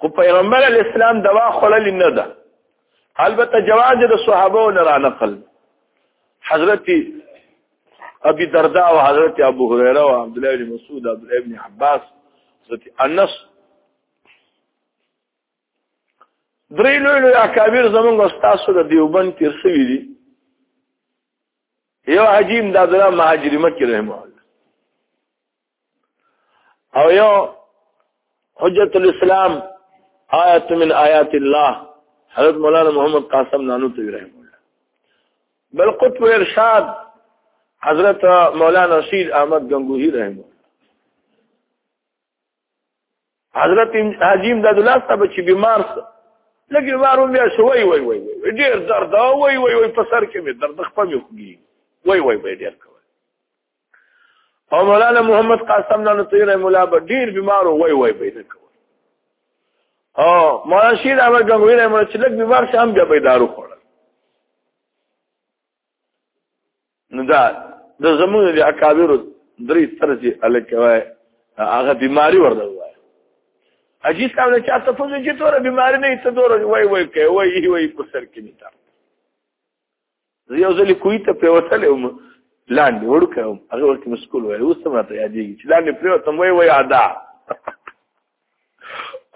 خو پیغمبر علی اسلام دوا خړل نه ده البته جواز د صحابه لرا نقل حضرت ابي دردا او حضرت ابو هريره او عبد الله بن مسعود عبد الله بن عباس حضرت انس درې لوی لوی اکابر زمونږ استادو د دیوبند تیر شوی دي یو عجیم د عبد الله مهاجری مکی رحمه الله او یو حجت الاسلام آیت من آیات الله حضرت مولانا محمد قاسم نانوتوی رحمه الله بل قطب ارشاد حضرت مولانا رشید احمد گنگوہی رحمه حضرت حجیم د الله صاحب چې بیمار لګي مارو بیا شوي وای وای ډیر درد وای وای وای په سر کې مې درد خپل مې خوږي وای وای به ډیر کوي او مولانا محمد قاسم نن تیر مولا به ډیر بیمار وای وای پیدا کو او مولانا شیر احمد غنگوی نه مړ چې لږ بیمار شام بیا پیدا رو خور نو دا د زمونږ د اکابر درې طرزي الکوي هغه بیماری ورده وای اجي څنګه چې تاسو په دې چې تور بیماری نه ته دور وای وای کوي وای وای په سر کې نه زه یو ځل کوی ته پریوتل وم لاندې وړکم هغه ورته مسکول وای اوس ته ماته یادېږي چې لاندې پریوتم وای وای ادا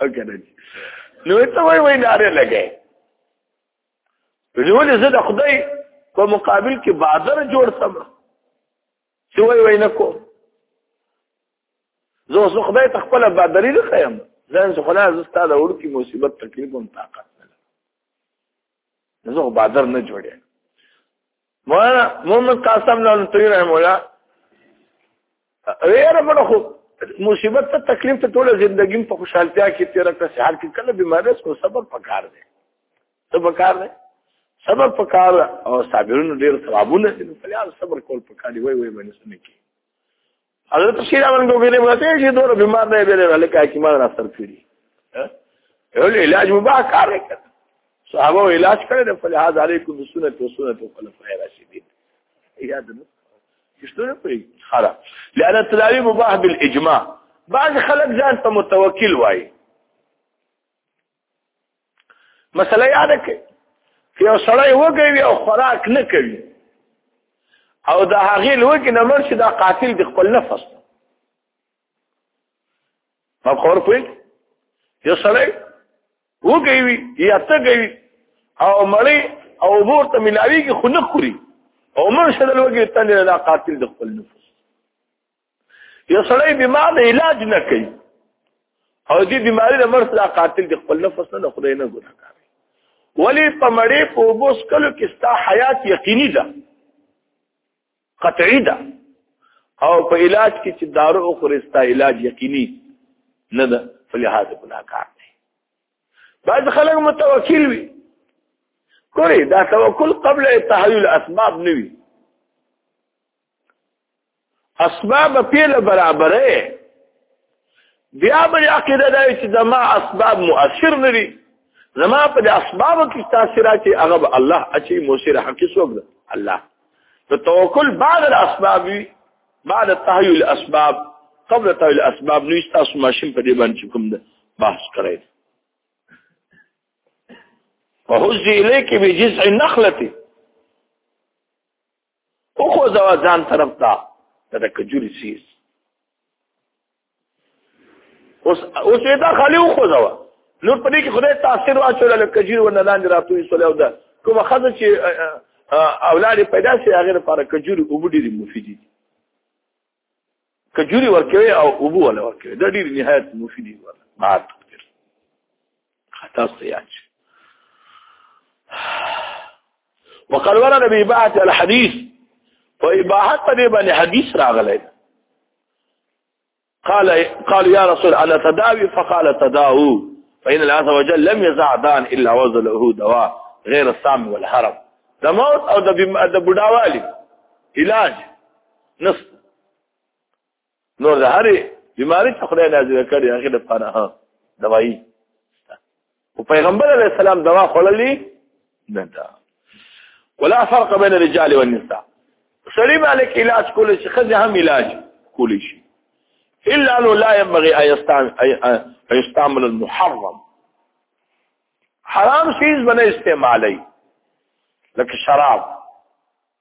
اګنه نو ته وای وای ناره لګې نو ولې زه د خدای په مقابل کې بازار جوړ سم چې وای وای نکو زه اوس خدای ته خپل بادرې نه خیم ځان څه خلاص استاد ورکی مصیبت تکلیف هم طاقت زه خو بادر نه جوړې مولانا محمد قاسم له توی رحم الله غیر مړ خو مصیبت ته تکلیف ته ټول ژوندګیم په خوشحالتیا کې تیر کړه سحر کې کله بیماری کو صبر پکار دی څه پکار دی صبر پکار او صابرونو ډیر ثوابونه دي په لار صبر کول پکار دی وای وای باندې سمې کې حضرت شیر امن کو ګره ماته چې دور بیمار نه بیره ولې کا کی مال را سر کړی یو علاج مبا کار کړ صحابه علاج کړی د فلحاظ علیکم بسنت و سنت الخلفاء الراشدین یاد نه شتونه پری خلا لأن التلاوی مباح بالاجماع بعض خلک ځان ته متوکل وایي مسله یاد کړئ چې یو سړی وګوي او خوراک نه کوي او د هغې لوګي نه مرشي دا قاتل د خپل نفس ما خور پوي یو سړی وګوي یا تګوي او مړی او ورته ملاوي کې خنخوري او مرشد لوګي تنه دا قاتل د خپل نفس یو سړی بیمار دی علاج نه کوي او دې بیماری د مرز دا قاتل دی خپل نفس نه خدای نه ګناه کوي ولی په مړې په بوس کلو کې ستا حیات یقیني ده قطعي ده او په علاج کې چې دارو او خرستا علاج یقیني نه ده فلهذا ګناه کار دی بعض خلک متوکل وي کوي دا توکل قبل تحلیل اسباب نه وي اسباب پیل برابرې بیا به عقیده دا چې زما اسباب مؤثر نه دي زما په اسباب کې تاثیرات هغه به الله اچي مؤثر حقي څوک ده الله نو توکل بعد الاسباب بعد تحیل الاسباب قبل تحیل الاسباب نو تاسو ماشین په دې باندې کوم ده بحث کړئ وهز الیک بجزع النخله او خو زوا ځان طرف ته دا کجوري سیس اوس اوس دا خالي او خو زوا نور پدې کې خدای تاثیر واچول له کجوري ونه لاندې راتوي سولې او دا کومه خزه چې اولاد پیدا شي هغه لپاره کجوري او ډېری مفید دي کجوري ورکوي او ابو ولا ورکوي دا ډیر نهایت مفید دي ولا ما تقدر خطا سياج وقال ولا نبي بعت الحديث فإباحت دې باندې حدیث راغلی قال قال يا رسول انا تداوي فقال تداو فإن الله عز وجل لم يزع دان إلا وزله دواء غير السام والهرم د موت او د بډاوالي علاج نفس نور د هرې بیماری ته خدای نازل کړی هغه د پاره ها دوايي او پیغمبر علی السلام دوا خړلې نه دا ولا فرق بین الرجال والنساء سړي مالک علاج کول شي خځه هم علاج کول شي الا انه لا ينبغي ان يستعمل المحرم حرام شيز بنه استعمالي لك شراب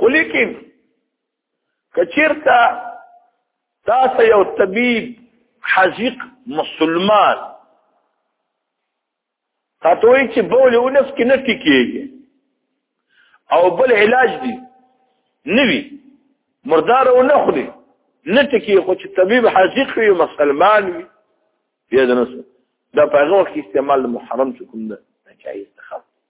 خو لیکن کچیرته تاسو یو طبيب حزیق مسلمان تاسو یې چې بول او نفس کې نه ټکیږي او بل علاج دی نوی مردار او نه خوري نه ټکی خو چې طبيب حزیق وي مسلمان وي یاد نه دا په هغه وخت استعمال محرم کوم نه جایز ښه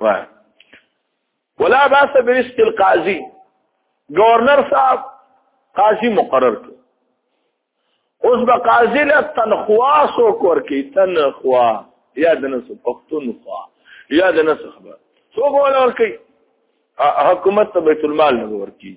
وای ولا باس برست القاضي گورنر صاحب قاضي مقرر کړ اوس به قاضي له تنخوا سو کور کې تنخوا یا د نس پښتونخوا یا د نس خبر سو ګول ور کوي حکومت ته بیت المال نه ور کوي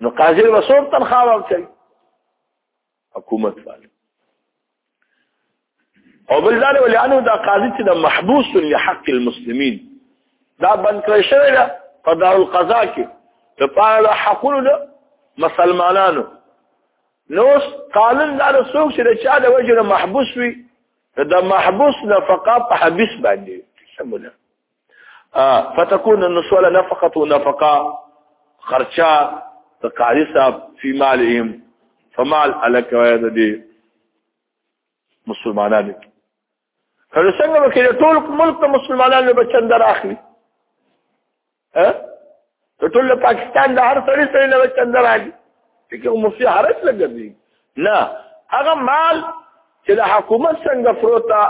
نو قاضي به څوم تنخواه ورکوي حکومت والي او بل ځای ولې انو دا قاضي چې د محبوس لحق المسلمین دا بند کړی شوی دا په دار القضا کې د پاره حقونو د مسلمانانو نو قانون دا رسوک چې د چا د وجه محبوس وي د محبوس نفقه په حبس باندې سمونه فتكون النسوله نفقه نفقه خرچا د قاری صاحب فی مالهم فمال الک وید دی مسلمانانو کله څنګه وکړي ټول ملک ته مسلمانانو به چندر اخلي ها ته ټول پاکستان د هر سړي سړي له چندر راځي چې کوم مفتی حرج لګوي نه هغه مال چې د حکومت څنګه فروتا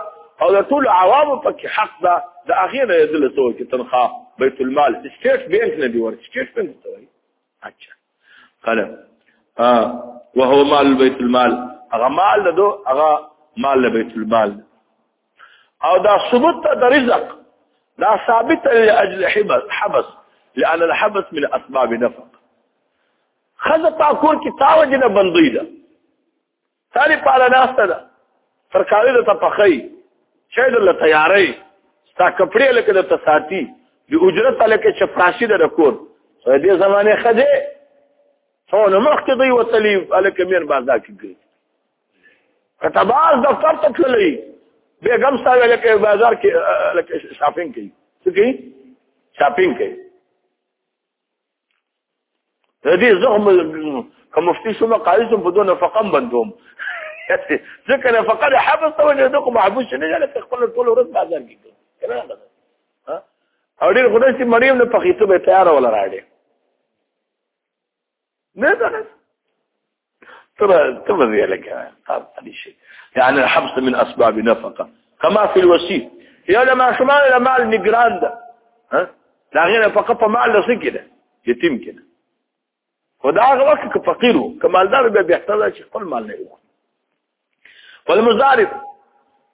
او د ټول عوامو پکې حق ده د اخیر نه دل سو چې تنخوا بیت المال سټیټ بانک نه دی ورته سټیټ بانک ته وایي اچھا قال اه وهو مال بیت المال هغه مال ده هغه مال بیت المال او دا ثبوت ته د رزق دا ثابت لاجل حبس حبس لان الحبس من اسباب نفق خزه تا کور کې تا وجه نه بندوي ده تاري پاله ناشته ده ترکاري ده تپخي شاید الله تیارې تا کپڑے لکه د تساتی د اجرت لکه چپراشي ده کور په دې زمانه خځه څونه مخکې دی وتلی الکه میر بازار کې کته باز دفتر ته تللی بیګم صاحب لکه بازار کې لکه شاپینګ کوي څه کوي شاپینګ کوي د دې زغم کوم مفتي شوم قاضي شوم بدون فقم بندوم ځکه نه فقره حفظ ته ونه دغه محبوس نه لکه خپل ټول ورځ بازار کې کوي او ډیر خدای چې مریم نه پخېته به تیار ولا راړي نه ده نه ترى ترى ذي لك قال علي شيء يعني الحبس من أسباب نفقة كما في الوسيط يا لما شمال لما المجران ده ها لا غير فقط ما له سكنه يتم كده ودا هغه وخت کې فقیر وو کمالدار به به احتیاج چې خپل مال نه وو والمزارب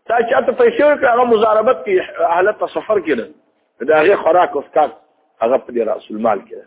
تا چې ته پیسې ورکړه هغه مزاربت کې حالت سفر کړه دا هغه خوراک او اسکار هغه په رسول مال کړه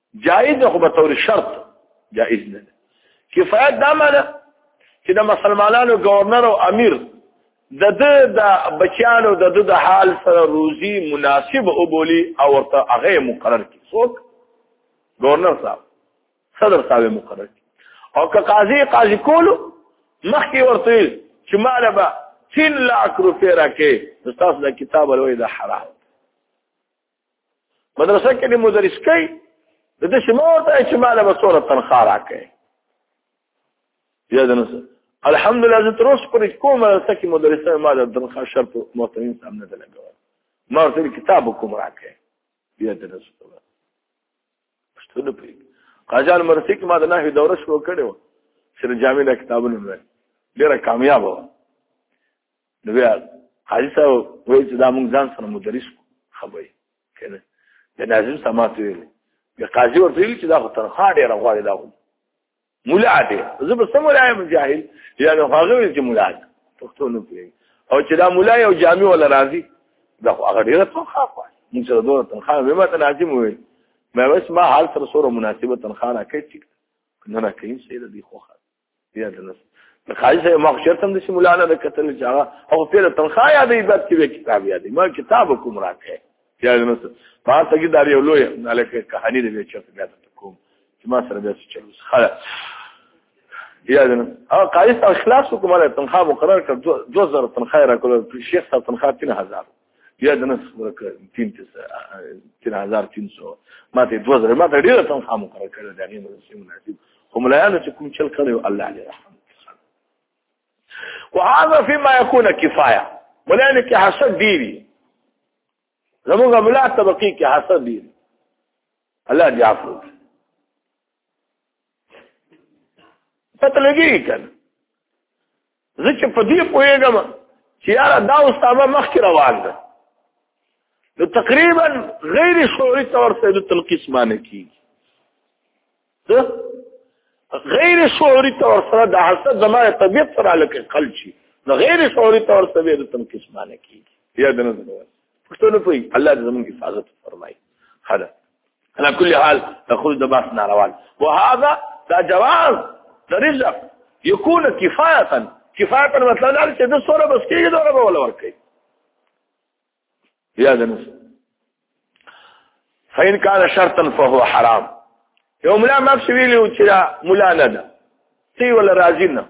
جائز نه خو به تور شرط جائز نه کفایت دا معنی چې د مسلمانانو گورنر او امیر د د د بچیانو د د حال سره روزي مناسب او بولی او ورته هغه مقرر کی څوک گورنر صاحب صدر صاحب مقرر کی او که قاضي قاضي کولو مخکې ورته چې مال به 3 لک روپیا راکې تاسو د کتاب ولوي د حرام مدرسه کې د مدرس کوي د دې شمور ته چې مال به څوره تنخواه راکړي یاد نه الحمدلله زه تر اوسه پورې کوم مدرسه کې مدرسه ما د تنخواه شرط محترم صاحب نه لګول ما ورته کتاب کوم راکړي یاد نه څه پښتنه پی قاجان مرسی کې ما د نحوی دوره شروع کړې و چې جامع د کتابونو ډېر کامیاب و نو بیا حاجي صاحب وایي چې دا موږ ځان سره مدرس خبرې کنه د ناظم سمات ویل د قاضي ورته ویل چې دا خو تنخوا ډېره غواړي دا خو مولا دی زه به سم ولایم جاهل یا نو هغه ویل چې مولا دی پښتو نه پوهېږي او چې دا مولا یو جامع ولا راځي دا خو هغه ډېره تنخوا غواړي موږ سره دوه تنخوا مې ماته لازم وي مې وس ما حال سره سره مناسبه تنخوا راکړي چې نه راکړي سیده دی خو خاص بیا د نس د خالي سره ما شرط هم د مولانا د کتل جاغه او په له تنخوا یادې بد کې کتاب یادې ما کتاب کوم راکې بیا د نس ما ته کې دار یو لوی الکه کہانی دې چې بیا کوم چې ما سره بیا چې خلا بیا د نس او قایص اخلاص کومه تنخوا مقرر کړ 2000 تنخوا راکول شیخ صاحب تنخوا 3000 بیا د نس ورکه تین تین هزار تین سو ما ته دوه زره ما ته ډیره تنخوا مقرره کړې ده هغه مې سم مناسب خو ملایانو چې کوم چل کړو الله دې رحم وهذا فيما يكون كفايه ملایانو کې حسد ډیری زموږ ملا طبقه کې حسد ډیری الله دې عفو پته لګي کنه زه چې په دې پوهېږم چې یاره دا اوس تابه مخکې روان ده نو تقریبا غیر شعوري طور سره د تلقیس معنی کیږي غیر شعوري طور سره د حسد زماره طبيعت سره لکه خل شي نو غیر شعوري طور سره د تلقیس معنی کیږي یاد نه ده پښتون په الله دې زموږ حفاظت فرمایي خلاص على كل حال تخرج دباس ناروال وهذا دا جواز دا رزق يكون كفاية كفاية مثلا دا چې د سوره بس کېږي دا به ولا ورکړي يا جنس فإن كان شرطا فهو حرام يوم لا ما في ویلو چې دا مولا نه ده تی ولا راضي نه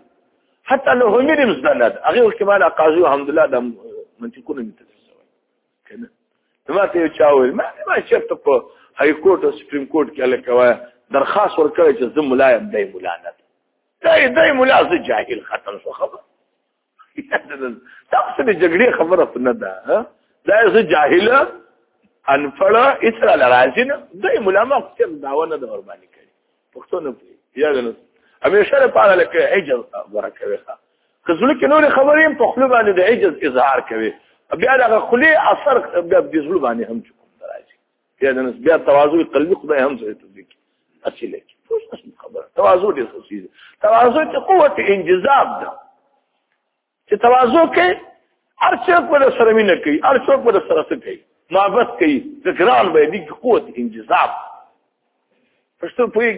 حتی له هم نه مزدنه هغه وخت مال قاضي الحمدلله د منطقونه کنه ما ته چا ویل ما ما چرته په های کورټ او سپریم کورټ کې لکه درخواست ورکړی چې زه مولا یم دای مولا نه دای دای مولا زه جاهل ختم شو خبر تاسو د جګړې خبره نه ده دا زه جاهل انفړه اسرا لراځي نه دای مولا ما کوم داونه د ور باندې پښتون بیا دنه همیشه لپاره لکه عجز ورکوي که زړه کې نور خبرې په خپل باندې د عجز اظهار کوي بیا دغه خلی اثر بیا د زړه باندې هم چوم راځي بیا دنه بیا تواضع قلبي خدای هم سره تدریک اصلي لکه خبره تواضع دې څه تواضع ته قوت انجذاب ده چې تواضع کې هر څوک په سره مینه کوي هر څوک په سره څه کوي محبت کوي ذکران به دي قوت انجذاب پښتو پوي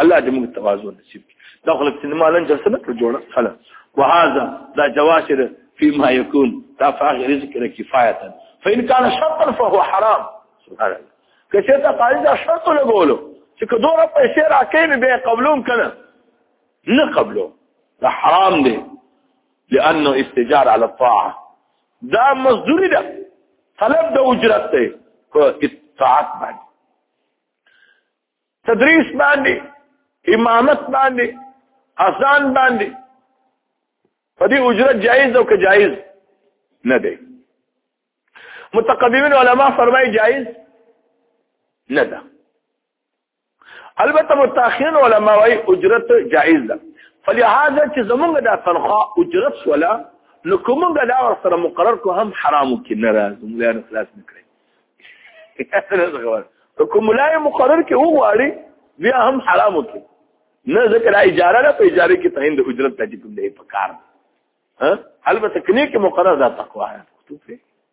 الله دې موږ تواضع نصیب کړي دا خلک سینما لن جلسه نه جوړه خلا وهذا دا جواشر فيما يكون دا فاغ رزق کفایتا فإن كان شرطا فهو حرام سبحان الله کچه تا قاعده شرط لګولو چې کدوره پیسې راکې به قبلوم کنه نه قبلو دا حرام دی لانه استجار على الطاعه دا مزدوری ده طلب د اجرت دی په اطاعت باندې تدریس باندې امامت باندې اذان باندې په دې اجرت جایز او که جایز نه دی متقدمین علما فرمایي جایز نه ده البته متأخرین علما وايي اجرت جائز ده فلهذا چې زمونږ دا تنخواه اجرت ولا نو کومګه دا ور سره مقرر کو هم حرام کې نه راځم لا نه خلاص نکړي نو کوم لا مقرر کې هو واړي بیا هم حرام کې نه ذکر اجاره نه په اجاره کې تهند اجرت ته دې په کار البته کني کې مقرر دا تقوا ہے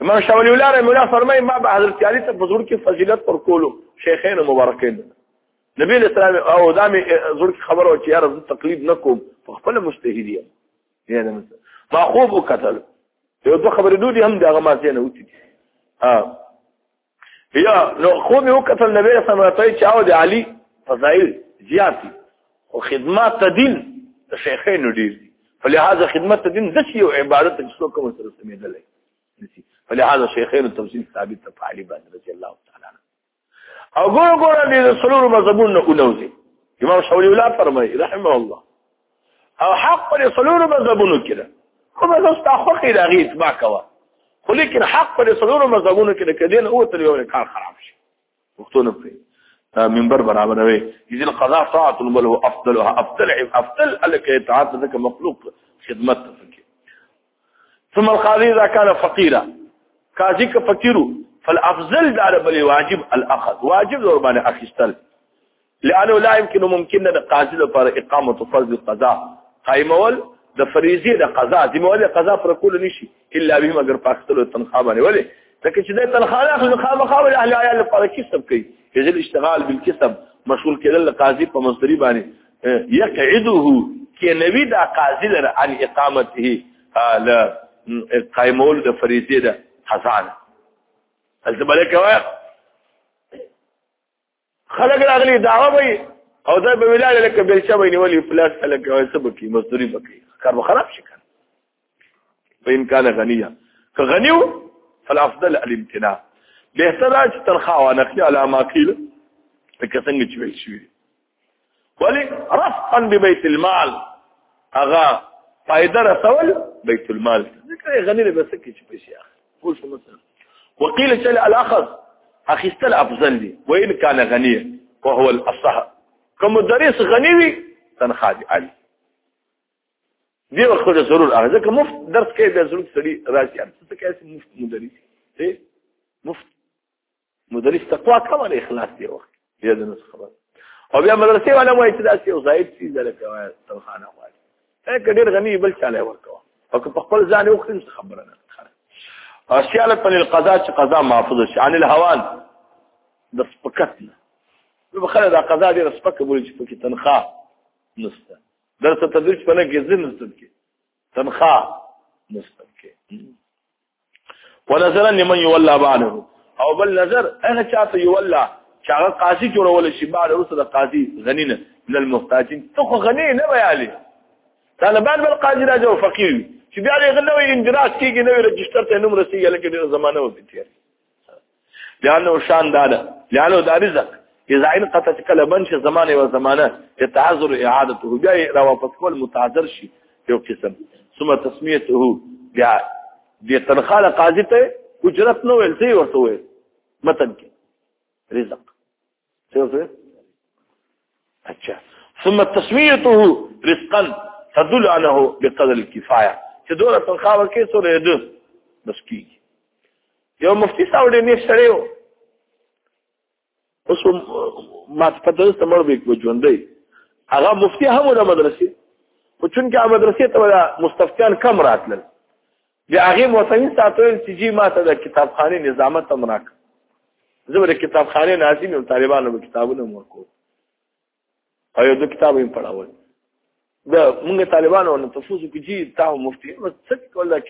امام شاه ولی الله رحمه الله فرمایي ما به حضرت علي ته په زړه کې فضیلت پر کولو شیخین مبارکین نبی له سلام او دا مې زړه کې خبره و چې یار زه تقلید نه کوم په خپل مجتهد یم یعنی ما خوب وکتل یو دوه خبرې دوی هم دغه ما څه نه وتی ها یا نو خو مې وکتل نبی رسول الله ته چې او د علي فضایل زیات او خدمات دین د شیخینو ډیر دي فلهذا خدمت دین د شی او عبادت چې څوک کوم سره سمېدل شي فلهذا شیخینو تفصیل ثابت ته علي باندې رضی الله تعالی او ګور ګور دې د سلور مذهبونو اولوزي امام شاول الله فرمایي رحمه الله او حق پر سلور مذهبونو کې ده کومه زه تاسو خو دا غي اتباع کوه خو لیکن حق پر سلور مذهبونو کې ده کدين او تل یو کار خراب شي وختونه په منبر برابر وي اذ القضاء طاعه بل هو افضلها افضل افضل لك اطاعت ذاك مخلوق خدمت فكي ثم القاضي اذا كان فقيرا قاضي كفقير فالافضل دار بل واجب الاخذ واجب ضربان اخستل لانه لا يمكن ممکن د قاضي لپاره اقامه فرض القضاء قائمول د فریضه د قضا ذمہوال قضا پر کول نشي الا به مگر پاکستلو تنخواه باندې ولې ځکه چې د تنخواه نه خلک خامخا ول اهل عیال لپاره کسب کوي یزل اشتغال بالکسب مشغول کېدل قاضي په مصدری باندې يقعده کې نوی دا قاضي لر عن اقامته ل قائمول د فریضه د قضا نه الزبلکه خلک راغلي دعوه وي او دا به ویلاله لکه بلچا وي نیولې پلاس خلک او څه بکی مزدوري بکی کار به خراب شي کار وان کان غنیا که غنیو فالافضل الامتناع بهتره چې تنخوا ونخلي علامه قیل لکه څنګه چې ویل شوی ولی رفقا ببیت المال اغا فائدہ رسول بیت المال ذکر غنی له بس کې چې پیسې اخلي اوس مثلا وقيل شل الاخذ اخذتل افضل دي وان كان غنيا وهو الاصح کوم درس غنی وي تنخواه دي عالي دی وخت له ضرور هغه ځکه مفت درس کې د ضرورت سړي راځي څه کې مفت مدرس دی مفت مدرس تقوا کوله اخلاص دی وخت بیا د نس خبر او بیا مدرسې والا وایي چې دا څه یو زائد څه ده لکه تلخانه وایي اې کډیر غنی بل چاله ورکو او په خپل ځان یو خل خبره نه او سیاله په القضاء چې قضا محفوظ شي عن الهوان د سپکتنه نو خلک دا قضا دې سپک بولی چې پکې تنخواه نشته درته تدریج په نه کې ځین نشته کې تنخواه نسبت کې ونظرا لمن يولى بعده او بل نظر انا چاته يولى چې هغه قاضي جوړول شي بعد اوس د قاضي غني نه من المحتاجين ته غني نه ویالي طالبان بل قاضي راځي او فقير چې بیا یې غنوي انجراس کیږي نو رجستر ته نوم رسیږي لکه ډیره زمانه وځي تیار لانه شان داله لانه دا رزق اذا ان قطت کلبن چې زمانه و زمانه يتعذر اعادته بیا را واپس کول متعذر شي یو قسم ثم تسميته بیا د تنخاله قاضي ته اجرت نو ویل سی ورته ویل متن کې رزق څه اچھا ثم تسميته رزقا تدل انه بقدر الكفايه چې دوه تنخواه ورکې سره ده بس کی یو مفتی صاحب دې نه سره یو اوس ما په دې سمړ به کو ژوندې هغه مفتی هم د مدرسې خو چونکه مدرسې ته مستفتیان کم راتلل بیا هغه موسمین ساتل چې جی ماته د کتابخانه نظامت تم راک زه د کتابخانه ناظم او طالبانو په کتابونو ورکو او یو د کتاب یې پڑھاول دا موږ طالبانو نو تفوز کې جی تا مفتی او څه کوله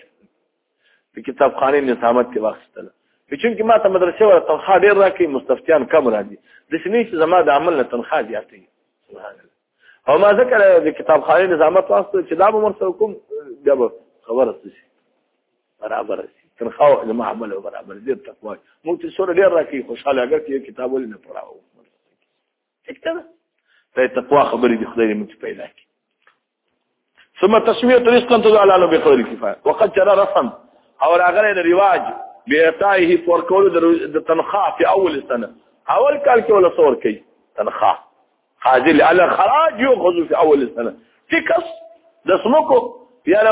د کتابخانه نظامت کې واخستله چې چې ماته مدرسې ور تنخواه ډیر راکې مستفتیان کم راځي د سنې چې زما د عمل نه تنخواه زیاتې سبحان الله او ما ذکر د کتاب خانه نظامت واسطه چې دا به مرسته کوم دا به خبره شي برابر شي تر خو د معامل برابر دې تقوا مو ته سره ډیر راکی خوشاله اگر کې کتاب ولې نه پڑھاو ټیک ده ته تقوا خبرې د خدای مت پیدا کی ثم تسميه رزقا تدعى له بقدر الكفايه وقد جرى رسم او راغله د رواج بیتایه پر کول د تنخواه په اول سنه اول کال کې ولا صور کوي تنخواه حاضر على خراج يؤخذ في اول سنه تکس د سمکو یا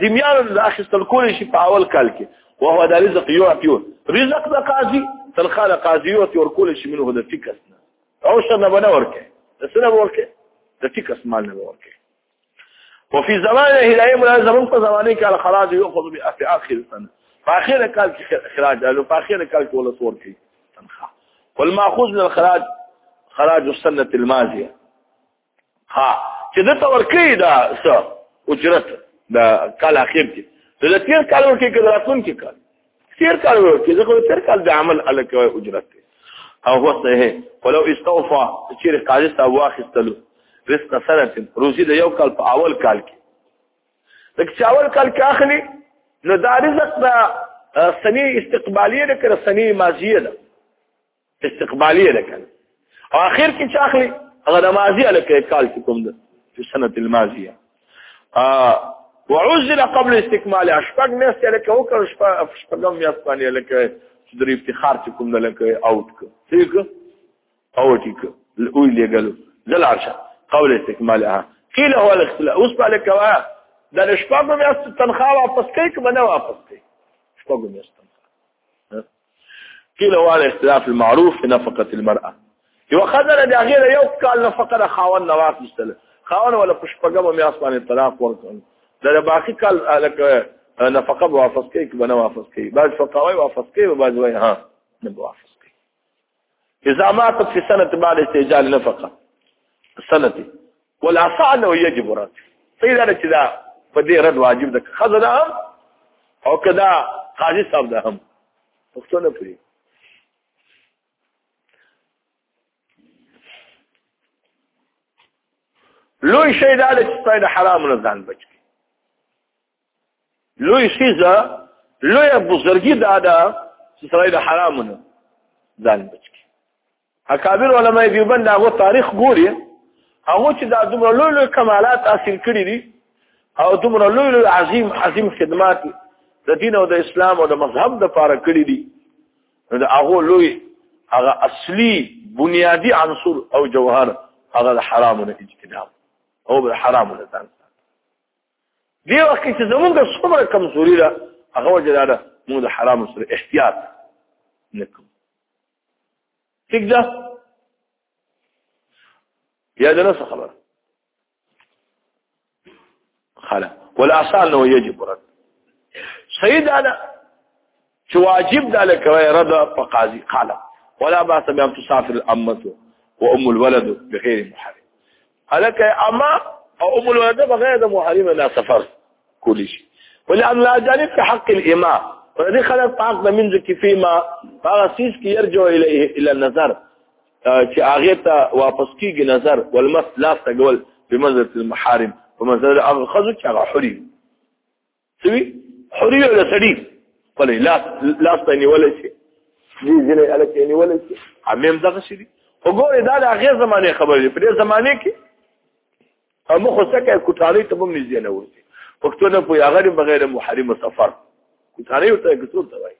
زمیان د اخستل کول شي په اول کال کې وهو د رزق يعطي رزق د قاضي تنخواه د قاضي يعطي ور کول شي منه د تکس او شنه بنور کې د سنه ورکه د تکس مال نه ورکه وفي زمانه هدايه مراد زمون په زمانه کې الخراج يؤخذ بأفي آخر سنه په آخر کال کې خراج له په آخر کال کې ولا صور کې تنخواه والماخوذ من الخراج خراج السنه الماضيه ها چې د تور کې دا څه اجرت دا کال اخر کې د تیر کال ورکې کې راتلون کې کال تیر کال وو چې زه خو تیر کال د عمل الکه وای اجرت او هو صحیح ولو استوفا چې قاضي تا واخستلو رزق سنه روزي د یو کال په اول کال کې د چاول کال کې اخلي نو دا رزق دا سنی استقبالیه ده که سنی ماضیه ده استقبالیه ده کنه او اخر کې چې اخلي هغه د ماضي الکه کال کې کوم ده په سنت الماضیه ا وعزل قبل استكمال اشفق میاست الکه او کړ شپږم میاست باندې الکه چې د افتخار چې کوم ده لکه اوټ ک ٹھیک او ټیک او لګلو زل عرشه قبل استكمالها قيل هو الاختلاف اوس په الکه وا د شپږم میاست تنخواه واپس کوي که نه واپس کوي شپږم میاست قيل هو على اختلاف المعروف في نفقة المرأة یو خزر د هغه یو کال نه فقط خاون نه واخیستل خاون ولا پښپګم مې اسمانه طلاق ورکړ دا باقي کال الکه نفقه واپس کوي که بنه واپس کوي بعض فقاوي واپس کوي بعض وایي ها نه واپس اذا ماتت في سنه بعد استجال نفقه سنه ولا فعل يجب رد فإذا چې دا په دې رد واجب ده خزنه هم او کدا قاضي صاحب ده هم پښتون پری لوی شی دا چې سپای د حرام نه ځان بچ لوی خیزه لوی بزرګي دا ده چې سړی د حرامو نه ځان بچ کړي اکابر علما دیوبند دا غو تاریخ ګوري هغه چې دا دومره لوی لوی کمالات حاصل کړي دي او دومره لوی لوی عظیم عظیم خدمات د دین او د اسلام او د مذهب د پاره کړي دي نو دا هغه لوی هغه اصلي بنیادی عنصر او جوهر هغه حرامونه اجتناب او حرامونه ځان دی وخت چې زمونږ څومره کمزوري ده هغه وجه ده موږ د حرام سره احتیاط نکوو ٹھیک ده یا ده نفس خبر خلا ولا اصال نو یجب رد سید علا چې واجب ده لکه رد په قاضي قال ولا باس بهم تسافر الامه وام الولد بغير محرم الک اما او ام الولد بغير محرم لا سفر كل شيء ولان لا جانب في حق الامام ودي خلق طاق ده منذ كفيما فغسيس كي يرجع اليه الى النظر چې هغه ته واپس کیږي نظر والمس لاس تقول بمنزله المحارم ومنزله هغه خزو چې هغه حریم سوي حري ولا سړي خپل لاس لاس ته نیول شي دې ځنه الک نیول شي همیم دغه شي وګوره دا د هغه زمانه خبرې دي په دې زمانه کې هم خو سکه کوټالي ته هم نږدې نه ورته پښتون په هغه بغیر محرم سفر کوټالي ته کڅور ته وایي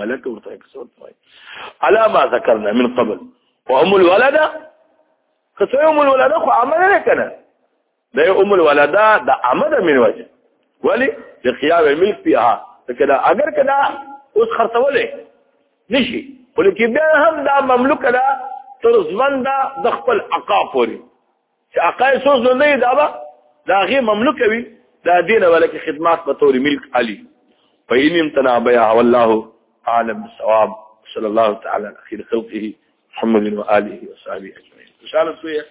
ملک ورته اکسوت وای علا ما ذکرنا من قبل وام الولد خصوی ام الولد خو عمل نه کنه دا ام الولد دا عمل من وجه ولی لخیاب ملک فيها کدا اگر کدا اوس خرڅولې نشي ولیکي بیا هم دا مملوک ده تر ځوند د خپل عقا پوري چې عقاید سوز نو نه دا به دا غي مملوک وي دا دینه ولکه خدمات په تور ملک علي فإن امتنع بيع والله عالم بالصواب صلى الله تعالى على خير خلقه محمد وآله وصحبه أجمعين إن شاء الله